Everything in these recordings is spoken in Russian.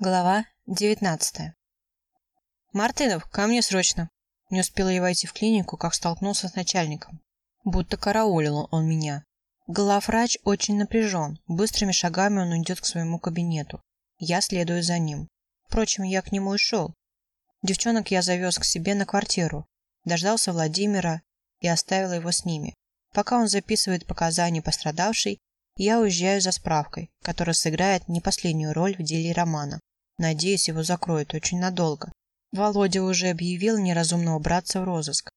Глава девятнадцатая. «Мартынов, ко мне срочно!» Не успела я войти в клинику, как столкнулся с начальником. Будто караулил он меня. Главврач очень напряжен. Быстрыми шагами он идет к своему кабинету. Я следую за ним. Впрочем, я к нему и шел. Девчонок я завез к себе на квартиру. Дождался Владимира и оставил его с ними. Пока он записывает показания пострадавшей, я уезжаю за справкой, которая сыграет не последнюю роль в деле романа. Надеюсь, его закроют очень надолго. Володя уже объявил неразумного братца в розыск.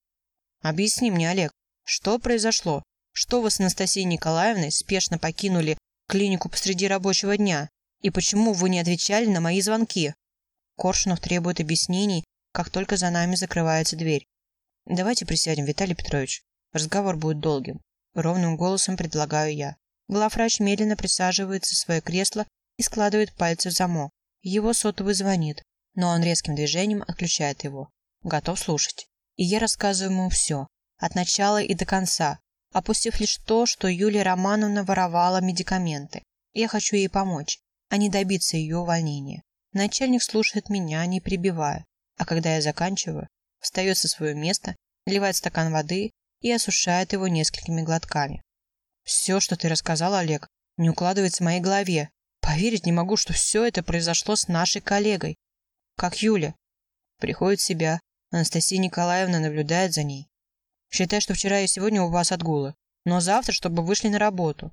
Объясни мне, Олег, что произошло? Что вы с Анастасией Николаевной спешно покинули клинику посреди рабочего дня? И почему вы не отвечали на мои звонки? Коршунов требует объяснений, как только за нами закрывается дверь. Давайте присядем, Виталий Петрович. Разговор будет долгим. Ровным голосом предлагаю я. Главврач медленно присаживается в свое кресло и складывает пальцы в замок. Его сотовый звонит, но он резким движением отключает его. Готов слушать. И я рассказываю ему все, от начала и до конца, опустив лишь то, что Юлия Романовна воровала медикаменты. Я хочу ей помочь, а не добиться ее увольнения. Начальник слушает меня, не прибивая, а когда я заканчиваю, встает со своего места, наливает стакан воды и осушает его несколькими глотками. Все, что ты рассказал, Олег, не укладывается в моей голове. Поверить не могу, что все это произошло с нашей коллегой. Как Юля. Приходит в себя. Анастасия Николаевна наблюдает за ней. Считай, что вчера и сегодня у вас отгулы. Но завтра, чтобы вышли на работу.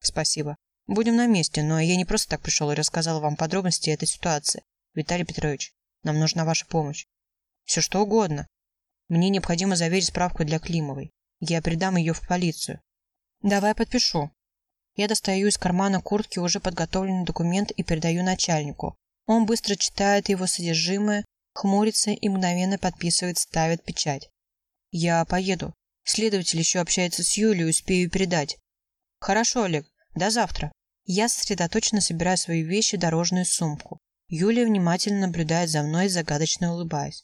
Спасибо. Будем на месте, но я не просто так пришел и рассказал вам подробности этой ситуации. Виталий Петрович, нам нужна ваша помощь. Все что угодно. Мне необходимо заверить справку для Климовой. Я передам ее в полицию. Давай подпишу. Я достаю из кармана куртки уже подготовленный документ и передаю начальнику. Он быстро читает его содержимое, хмурится и мгновенно подписывает, ставит печать. Я поеду. Следователь еще общается с Юлей, успею передать. Хорошо, Олег, до завтра. Я сосредоточенно собираю свои вещи в дорожную сумку. Юлия внимательно наблюдает за мной, загадочно улыбаясь.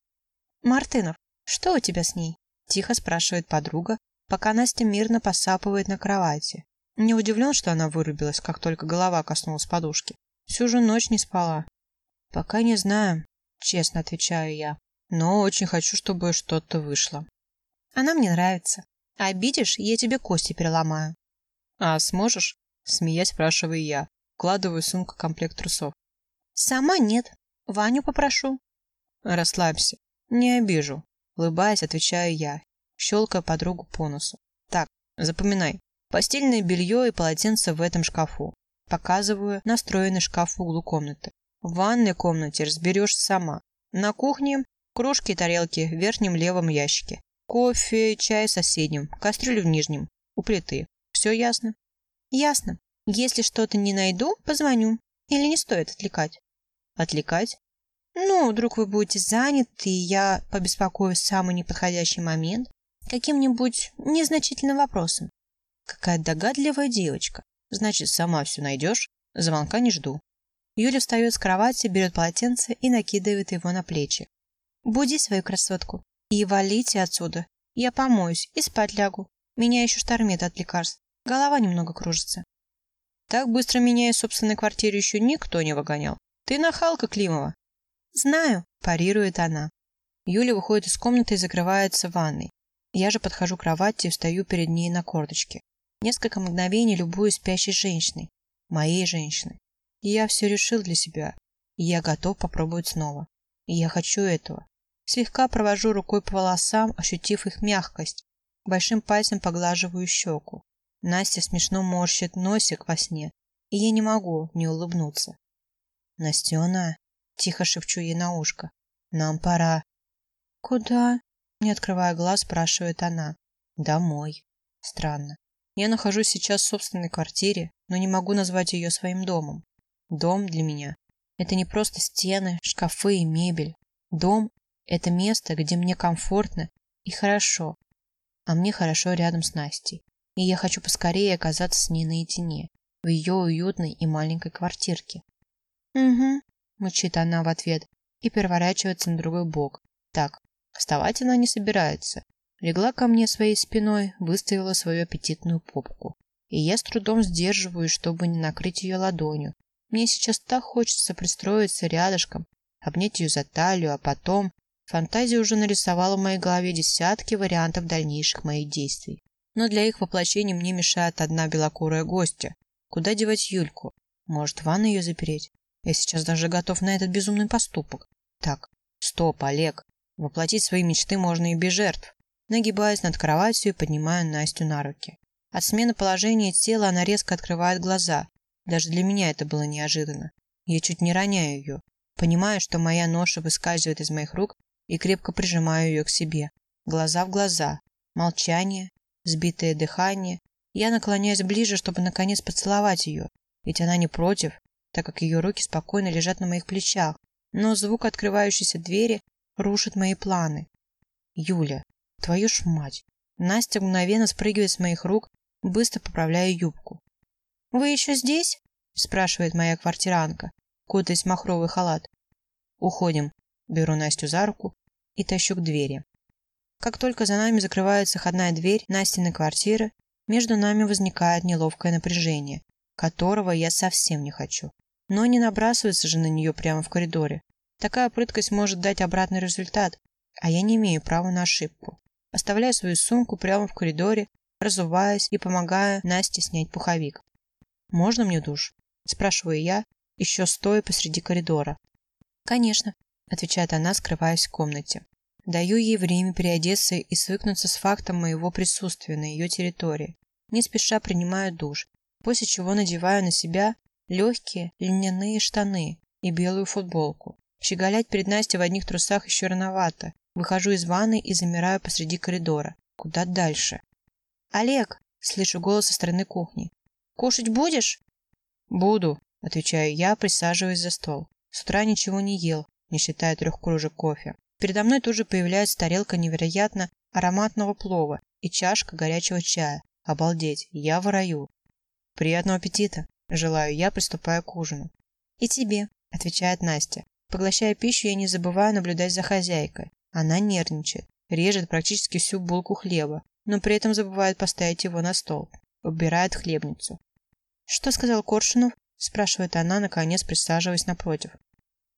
«Мартынов, что у тебя с ней?» – тихо спрашивает подруга, пока Настя мирно посапывает на кровати. Не удивлен, что она вырубилась, как только голова коснулась подушки. Всю же ночь не спала. Пока не знаю, честно отвечаю я, но очень хочу, чтобы что-то вышло. Она мне нравится. А обидишь, я тебе кости переломаю. А сможешь? Смеясь, спрашиваю я. Вкладываю сумку комплект трусов. Сама нет. Ваню попрошу. Расслабься. Не обижу. Улыбаясь, отвечаю я щелкая подругу по носу. Так, запоминай. Постельное белье и полотенце в этом шкафу. Показываю настроенный шкаф в углу комнаты. В ванной комнате разберешь сама. На кухне кружки и тарелки в верхнем левом ящике. Кофе и чай в соседнем, кастрюлю в нижнем, у плиты. Все ясно? Ясно. Если что-то не найду, позвоню. Или не стоит отвлекать? Отвлекать? Ну, вдруг вы будете заняты, и я побеспокоюсь в самый неподходящий момент каким-нибудь незначительным вопросом. Какая догадливая девочка. Значит, сама все найдешь. Звонка не жду. Юля встает с кровати, берет полотенце и накидывает его на плечи. Буди свою красотку и валите отсюда. Я помоюсь и спать лягу. Меня еще штормит от лекарств. Голова немного кружится. Так быстро меня из собственной квартиры еще никто не выгонял. Ты нахалка, Климова. Знаю, парирует она. Юля выходит из комнаты и закрывается в ванной. Я же подхожу к кровати и встаю перед ней на корточке. Несколько мгновений любую спящей женщиной. Моей женщиной. Я все решил для себя. И я готов попробовать снова. И я хочу этого. Слегка провожу рукой по волосам, ощутив их мягкость. Большим пальцем поглаживаю щеку. Настя смешно морщит носик во сне, и я не могу не улыбнуться. «Настена», — тихо шепчу ей на ушко, — «нам пора». «Куда?» Не открывая глаз, спрашивает она. Домой. Странно. Я нахожусь сейчас в собственной квартире, но не могу назвать ее своим домом. Дом для меня – это не просто стены, шкафы и мебель. Дом – это место, где мне комфортно и хорошо. А мне хорошо рядом с Настей. И я хочу поскорее оказаться с ней наедине, в ее уютной и маленькой квартирке. «Угу», – мучит она в ответ и переворачивается на другой бок. Так, Вставать она не собирается. Легла ко мне своей спиной, выставила свою аппетитную попку. И я с трудом сдерживаю, чтобы не накрыть ее ладонью. Мне сейчас так хочется пристроиться рядышком, обнять ее за талию, а потом... Фантазия уже нарисовала в моей голове десятки вариантов дальнейших моих действий. Но для их воплощения мне мешает одна белокурая гостья. Куда девать Юльку? Может, в ванной ее запереть? Я сейчас даже готов на этот безумный поступок. Так, стоп, Олег. Воплотить свои мечты можно и без жертв. Нагибаясь над кроватью и поднимаю Настю на руки. От смены положения тела она резко открывает глаза. Даже для меня это было неожиданно. Я чуть не роняю ее. Понимаю, что моя ноша выскальзывает из моих рук и крепко прижимаю ее к себе. Глаза в глаза. Молчание, сбитое дыхание. Я наклоняюсь ближе, чтобы наконец поцеловать ее. Ведь она не против, так как ее руки спокойно лежат на моих плечах. Но звук открывающейся двери рушит мои планы. Юля, твою ж мать. Настя мгновенно спрыгивает с моих рук, быстро поправляя юбку. «Вы еще здесь?» – спрашивает моя квартиранка, кутаясь в махровый халат. «Уходим». Беру Настю за руку и тащу к двери. Как только за нами закрывается входная дверь Настиной квартиры, между нами возникает неловкое напряжение, которого я совсем не хочу. Но не набрасываться же на нее прямо в коридоре. Такая прыткость может дать обратный результат, а я не имею права на ошибку. Оставляю свою сумку прямо в коридоре, разуваясь и помогая Насте снять пуховик. «Можно мне душ?» – спрашиваю я, еще стоя посреди коридора. «Конечно», – отвечает она, скрываясь в комнате. Даю ей время переодеться и свыкнуться с фактом моего присутствия на ее территории. Не спеша принимаю душ, после чего надеваю на себя легкие льняные штаны и белую футболку. Щеголять перед Настей в одних трусах еще рановато. Выхожу из ванной и замираю посреди коридора. Куда дальше? «Олег!» – слышу голос со стороны кухни. «Кушать будешь?» «Буду», – отвечаю я, присаживаясь за стол. С утра ничего не ел, не считая трех кружек кофе. Передо мной тут же появляется тарелка невероятно ароматного плова и чашка горячего чая. Обалдеть, я в раю. Приятного аппетита, желаю я, приступая к ужину. И тебе, отвечает Настя. Поглощая пищу, я не забываю наблюдать за хозяйкой. Она нервничает, режет практически всю булку хлеба, но при этом забывает поставить его на стол. Убирает хлебницу. «Что сказал Коршунов?» – спрашивает она, наконец присаживаясь напротив.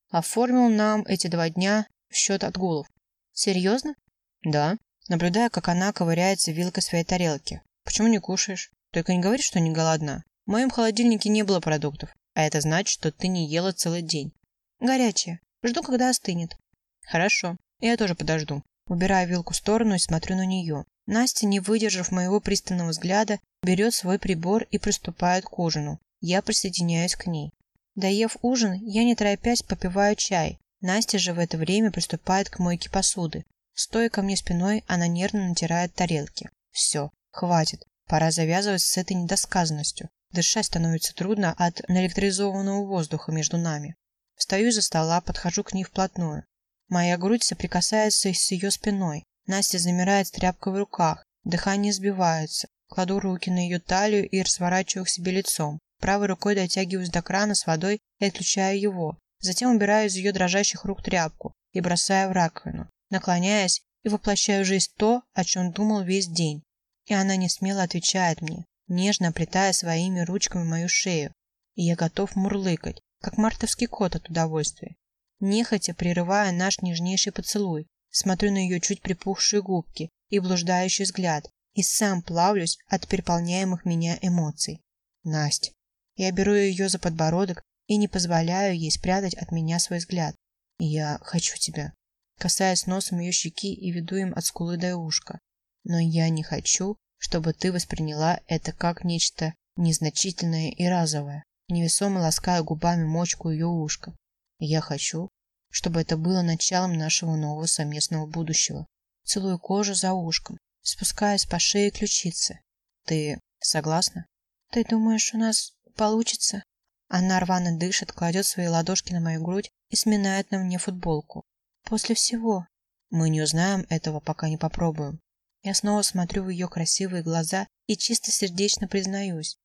«Оформил нам эти два дня в счет отгулов». «Серьезно?» «Да». Наблюдая, как она ковыряется вилкой своей тарелки. «Почему не кушаешь? Только не говори, что не голодна. В моем холодильнике не было продуктов, а это значит, что ты не ела целый день. Горячее. Жду, когда остынет. Хорошо. Я тоже подожду. Убираю вилку в сторону и смотрю на нее. Настя, не выдержав моего пристального взгляда, берет свой прибор и приступает к ужину. Я присоединяюсь к ней. Доев ужин, я не торопясь попиваю чай. Настя же в это время приступает к мойке посуды. Стоя ко мне спиной, она нервно натирает тарелки. Все, хватит. Пора завязывать с этой недосказанностью. Дышать становится трудно от наэлектризованного воздуха между нами. Встаю из-за стола, подхожу к ней вплотную. Моя грудь соприкасается с ее спиной. Настя замирает с тряпкой в руках. Дыхание сбивается. Кладу руки на ее талию и разворачиваю к себе лицом. Правой рукой дотягиваюсь до крана с водой и отключаю его. Затем убираю из ее дрожащих рук тряпку и бросаю в раковину. Наклоняясь и воплощаю жизнь то, о чем думал весь день. И она не смело отвечает мне, нежно оплетая своими ручками мою шею. И я готов мурлыкать, как мартовский кот от удовольствия. Нехотя прерывая наш нежнейший поцелуй, смотрю на ее чуть припухшие губки и блуждающий взгляд, и сам плавлюсь от переполняемых меня эмоций. Настя. Я беру ее за подбородок и не позволяю ей спрятать от меня свой взгляд. Я хочу тебя. Касаясь носом ее щеки и веду им от скулы до ушка. Но я не хочу, чтобы ты восприняла это как нечто незначительное и разовое невесомо лаская губами мочку ее ушка. Я хочу, чтобы это было началом нашего нового совместного будущего. Целую кожу за ушком, спускаясь по шее ключицы. Ты согласна? Ты думаешь, у нас получится? Она рвано дышит, кладет свои ладошки на мою грудь и сминает на мне футболку. После всего. Мы не узнаем этого, пока не попробуем. Я снова смотрю в ее красивые глаза и чисто сердечно признаюсь.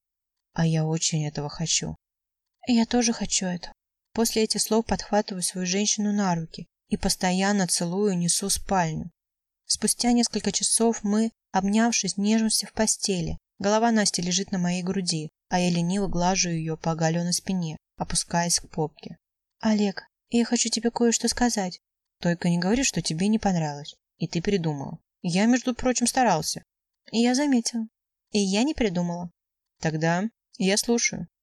А я очень этого хочу. Я тоже хочу этого. После этих слов подхватываю свою женщину на руки и постоянно целую несу в спальню. Спустя несколько часов мы, обнявшись, нежимся в постели. Голова Насти лежит на моей груди, а я лениво глажу ее по оголенной спине. опускаясь к попке. Олег, я хочу тебе кое-что сказать. Только не говори, что тебе не понравилось. И ты передумала. Я, между прочим, старался. Я заметила. И я не придумала. Тогда я слушаю.